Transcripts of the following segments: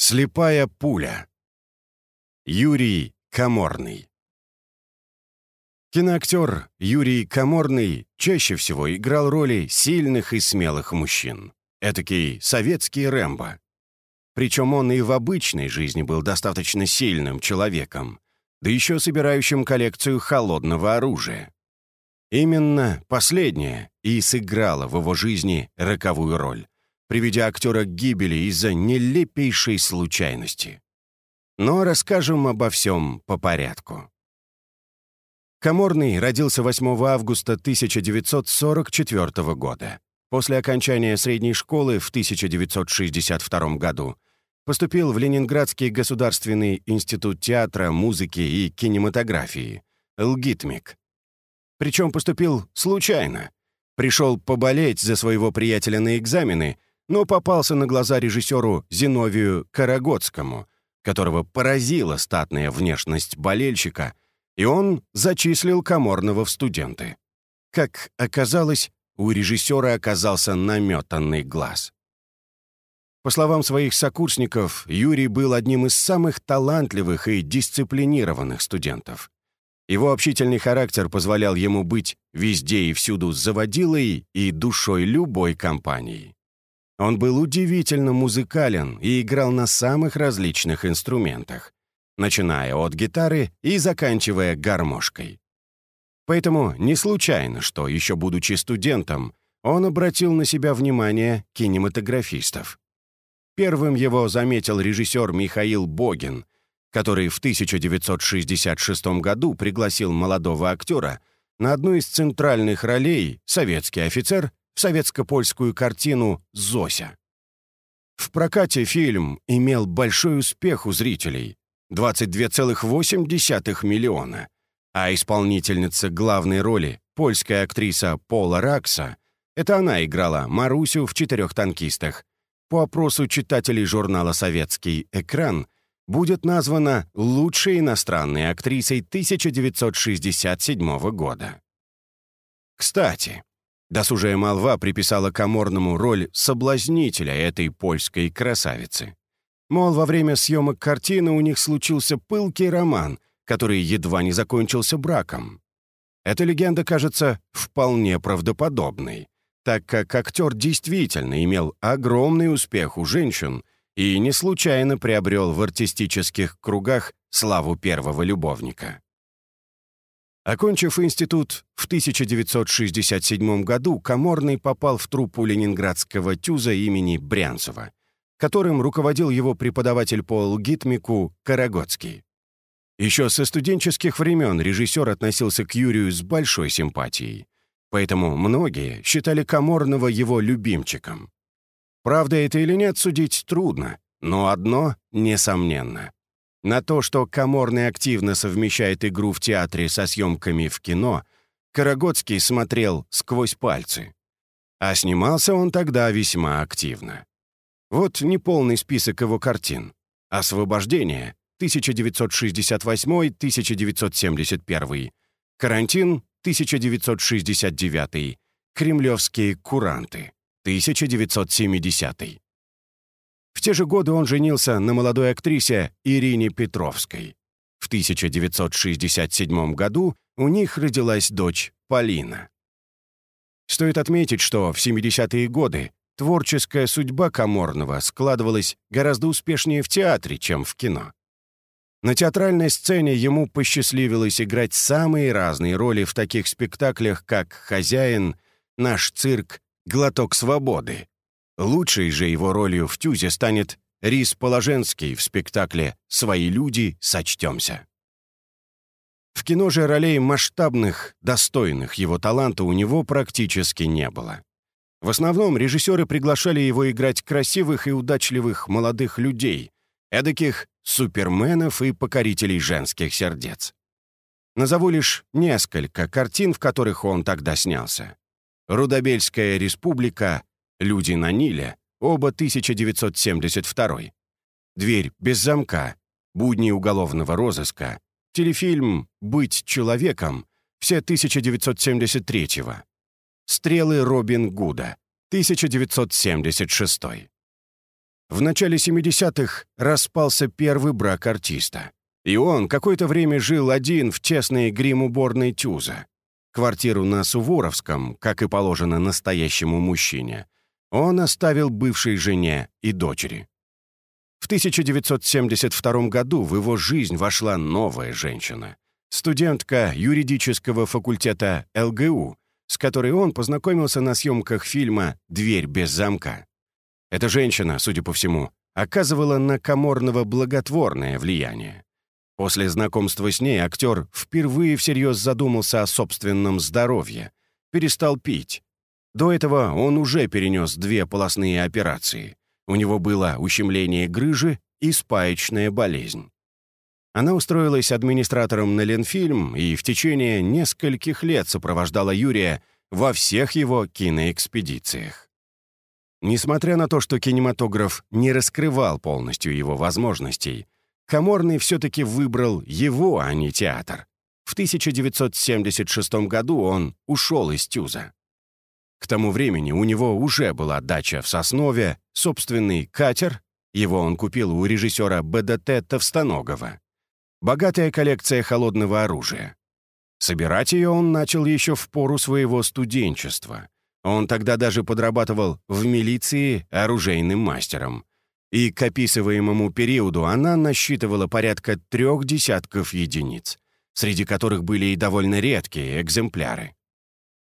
Слепая пуля. Юрий Каморный. Киноактер Юрий Каморный чаще всего играл роли сильных и смелых мужчин. Этакий советский Рэмбо. Причем он и в обычной жизни был достаточно сильным человеком, да еще собирающим коллекцию холодного оружия. Именно последнее и сыграло в его жизни роковую роль, приведя актера к гибели из-за нелепейшей случайности. Но расскажем обо всем по порядку. Каморный родился 8 августа 1944 года. После окончания средней школы в 1962 году поступил в Ленинградский государственный институт театра, музыки и кинематографии, ЛГИТМИК. Причем поступил случайно. Пришел поболеть за своего приятеля на экзамены, но попался на глаза режиссеру Зиновию Карагодскому, которого поразила статная внешность болельщика, и он зачислил Каморного в студенты. Как оказалось, у режиссера оказался наметанный глаз. По словам своих сокурсников, Юрий был одним из самых талантливых и дисциплинированных студентов. Его общительный характер позволял ему быть везде и всюду заводилой и душой любой компании. Он был удивительно музыкален и играл на самых различных инструментах, начиная от гитары и заканчивая гармошкой. Поэтому не случайно, что, еще будучи студентом, он обратил на себя внимание кинематографистов. Первым его заметил режиссер Михаил Богин — который в 1966 году пригласил молодого актера на одну из центральных ролей «Советский офицер» советско-польскую картину «Зося». В прокате фильм имел большой успех у зрителей — 22,8 миллиона, а исполнительница главной роли, польская актриса Пола Ракса, это она играла Марусю в «Четырех танкистах», по опросу читателей журнала «Советский экран» будет названа лучшей иностранной актрисой 1967 года. Кстати, досужая молва приписала Каморному роль соблазнителя этой польской красавицы. Мол, во время съемок картины у них случился пылкий роман, который едва не закончился браком. Эта легенда кажется вполне правдоподобной, так как актер действительно имел огромный успех у женщин — и не случайно приобрел в артистических кругах славу первого любовника. Окончив институт в 1967 году, Каморный попал в труппу ленинградского тюза имени Брянцева, которым руководил его преподаватель по лгитмику Карагодский. Еще со студенческих времен режиссер относился к Юрию с большой симпатией, поэтому многие считали Каморного его любимчиком. Правда это или нет, судить трудно, но одно несомненно. На то, что Каморный активно совмещает игру в театре со съемками в кино, Карагодский смотрел сквозь пальцы. А снимался он тогда весьма активно. Вот неполный список его картин. «Освобождение» 1968-1971, «Карантин» 1969, «Кремлевские куранты» 1970. В те же годы он женился на молодой актрисе Ирине Петровской. В 1967 году у них родилась дочь Полина. Стоит отметить, что в 70-е годы творческая судьба Каморного складывалась гораздо успешнее в театре, чем в кино. На театральной сцене ему посчастливилось играть самые разные роли в таких спектаклях, как «Хозяин», «Наш цирк», глоток свободы. Лучшей же его ролью в «Тюзе» станет Рис Положенский в спектакле «Свои люди, сочтемся». В кино же ролей масштабных, достойных его таланта у него практически не было. В основном режиссеры приглашали его играть красивых и удачливых молодых людей, эдаких суперменов и покорителей женских сердец. Назову лишь несколько картин, в которых он тогда снялся. Рудобельская республика, Люди на Ниле, оба 1972. Дверь без замка, Будни уголовного розыска, телефильм «Быть человеком», все 1973 Стрелы Робин Гуда, 1976 В начале 70-х распался первый брак артиста. И он какое-то время жил один в тесной грим-уборной Тюза. Квартиру на Суворовском, как и положено настоящему мужчине, он оставил бывшей жене и дочери. В 1972 году в его жизнь вошла новая женщина, студентка юридического факультета ЛГУ, с которой он познакомился на съемках фильма «Дверь без замка». Эта женщина, судя по всему, оказывала на Каморного благотворное влияние. После знакомства с ней актер впервые всерьез задумался о собственном здоровье, перестал пить. До этого он уже перенес две полостные операции. У него было ущемление грыжи и спаечная болезнь. Она устроилась администратором на Ленфильм и в течение нескольких лет сопровождала Юрия во всех его киноэкспедициях. Несмотря на то, что кинематограф не раскрывал полностью его возможностей, Каморный все-таки выбрал его, а не театр. В 1976 году он ушел из Тюза. К тому времени у него уже была дача в Соснове, собственный катер, его он купил у режиссера БДТ Товстоногова, богатая коллекция холодного оружия. Собирать ее он начал еще в пору своего студенчества — он тогда даже подрабатывал в милиции оружейным мастером. И к описываемому периоду она насчитывала порядка трех десятков единиц, среди которых были и довольно редкие экземпляры.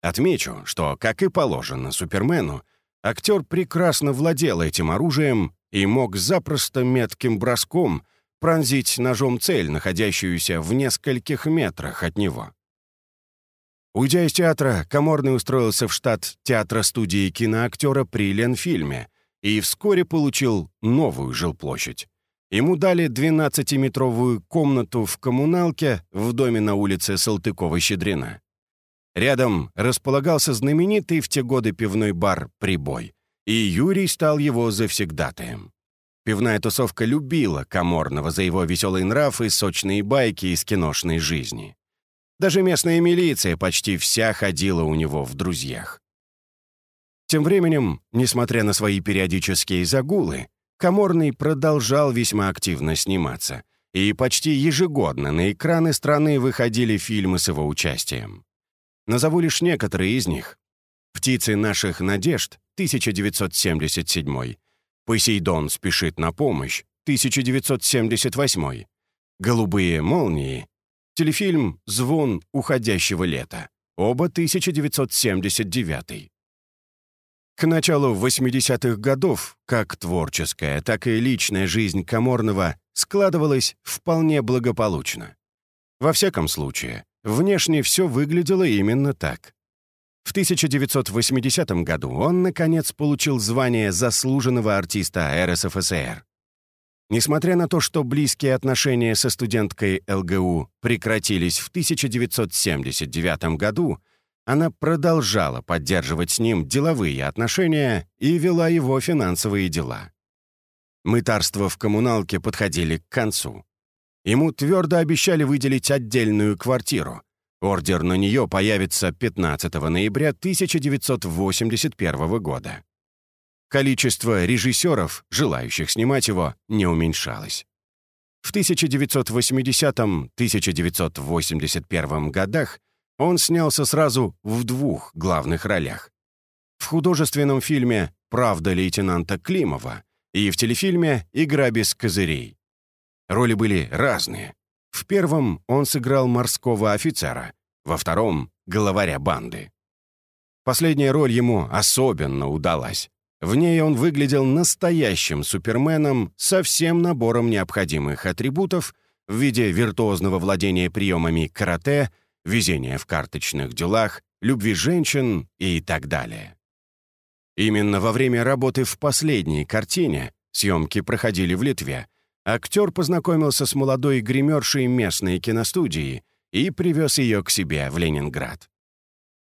Отмечу, что, как и положено Супермену, актер прекрасно владел этим оружием и мог запросто метким броском пронзить ножом цель, находящуюся в нескольких метрах от него. Уйдя из театра, Каморный устроился в штат театра-студии киноактера при Ленфильме и вскоре получил новую жилплощадь. Ему дали 12-метровую комнату в коммуналке в доме на улице Салтыкова-Щедрина. Рядом располагался знаменитый в те годы пивной бар «Прибой», и Юрий стал его завсегдатаем. Пивная тусовка любила Каморного за его веселый нрав и сочные байки из киношной жизни. Даже местная милиция почти вся ходила у него в друзьях. Тем временем, несмотря на свои периодические загулы, Каморный продолжал весьма активно сниматься, и почти ежегодно на экраны страны выходили фильмы с его участием. Назову лишь некоторые из них. «Птицы наших надежд» 1977, «Посейдон спешит на помощь» 1978, «Голубые молнии» Телефильм «Звон уходящего лета». Оба 1979. К началу 80-х годов как творческая, так и личная жизнь Каморного складывалась вполне благополучно. Во всяком случае, внешне все выглядело именно так. В 1980 году он, наконец, получил звание заслуженного артиста РСФСР. Несмотря на то, что близкие отношения со студенткой ЛГУ прекратились в 1979 году, она продолжала поддерживать с ним деловые отношения и вела его финансовые дела. Мытарства в коммуналке подходили к концу. Ему твердо обещали выделить отдельную квартиру. Ордер на нее появится 15 ноября 1981 года количество режиссеров, желающих снимать его, не уменьшалось. В 1980-1981 годах он снялся сразу в двух главных ролях. В художественном фильме «Правда лейтенанта Климова» и в телефильме «Игра без козырей». Роли были разные. В первом он сыграл морского офицера, во втором — главаря банды. Последняя роль ему особенно удалась. В ней он выглядел настоящим суперменом со всем набором необходимых атрибутов в виде виртуозного владения приемами карате, везения в карточных делах, любви женщин и так далее. Именно во время работы в последней картине, съемки проходили в Литве, актер познакомился с молодой гримершей местной киностудии и привез ее к себе в Ленинград.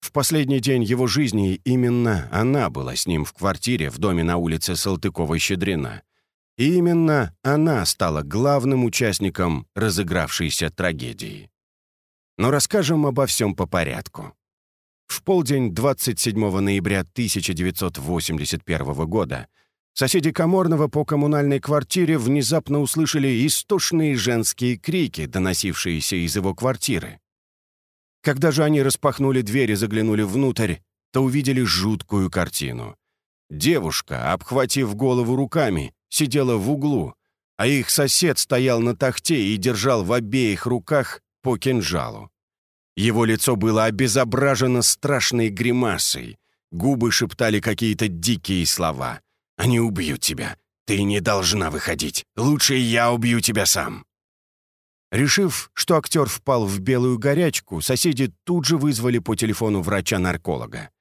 В последний день его жизни именно она была с ним в квартире в доме на улице Салтыкова-Щедрина. И именно она стала главным участником разыгравшейся трагедии. Но расскажем обо всем по порядку. В полдень 27 ноября 1981 года Соседи Коморного по коммунальной квартире внезапно услышали истошные женские крики, доносившиеся из его квартиры. Когда же они распахнули дверь и заглянули внутрь, то увидели жуткую картину. Девушка, обхватив голову руками, сидела в углу, а их сосед стоял на тахте и держал в обеих руках по кинжалу. Его лицо было обезображено страшной гримасой, губы шептали какие-то дикие слова. «Они убьют тебя. Ты не должна выходить. Лучше я убью тебя сам». Решив, что актер впал в белую горячку, соседи тут же вызвали по телефону врача-нарколога.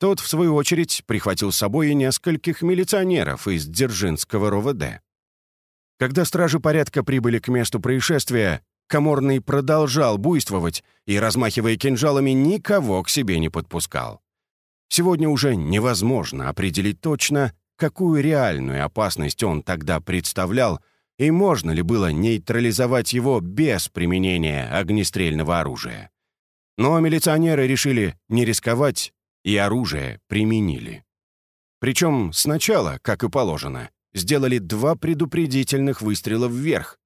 Тот, в свою очередь, прихватил с собой и нескольких милиционеров из Дзержинского РОВД. Когда стражи порядка прибыли к месту происшествия, Каморный продолжал буйствовать и, размахивая кинжалами, никого к себе не подпускал. Сегодня уже невозможно определить точно, какую реальную опасность он тогда представлял, и можно ли было нейтрализовать его без применения огнестрельного оружия. Но милиционеры решили не рисковать и оружие применили. Причем сначала, как и положено, сделали два предупредительных выстрела вверх.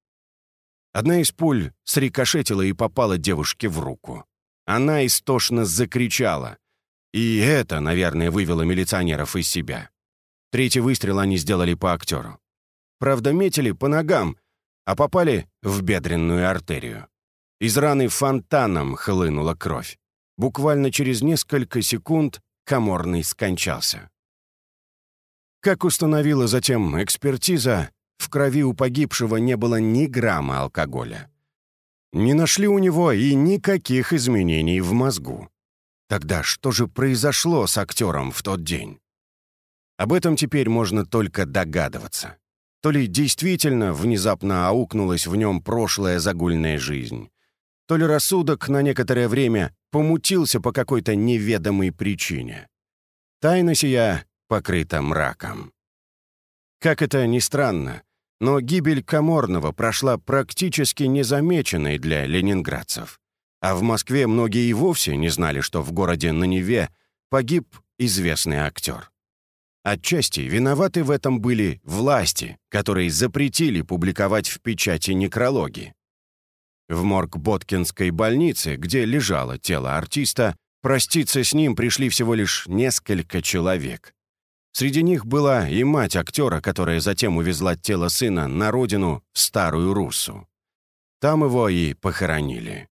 Одна из пуль срикошетила и попала девушке в руку. Она истошно закричала. И это, наверное, вывело милиционеров из себя. Третий выстрел они сделали по актеру. Правда, метили по ногам, а попали в бедренную артерию. Из раны фонтаном хлынула кровь. Буквально через несколько секунд Каморный скончался. Как установила затем экспертиза, в крови у погибшего не было ни грамма алкоголя. Не нашли у него и никаких изменений в мозгу. Тогда что же произошло с актером в тот день? Об этом теперь можно только догадываться. То ли действительно внезапно аукнулась в нем прошлая загульная жизнь, то ли рассудок на некоторое время помутился по какой-то неведомой причине. Тайна сия покрыта мраком. Как это ни странно, но гибель Каморного прошла практически незамеченной для ленинградцев. А в Москве многие и вовсе не знали, что в городе на Неве погиб известный актер. Отчасти виноваты в этом были власти, которые запретили публиковать в печати некрологи. В морг Боткинской больницы, где лежало тело артиста, проститься с ним пришли всего лишь несколько человек. Среди них была и мать актера, которая затем увезла тело сына на родину в Старую Руссу. Там его и похоронили.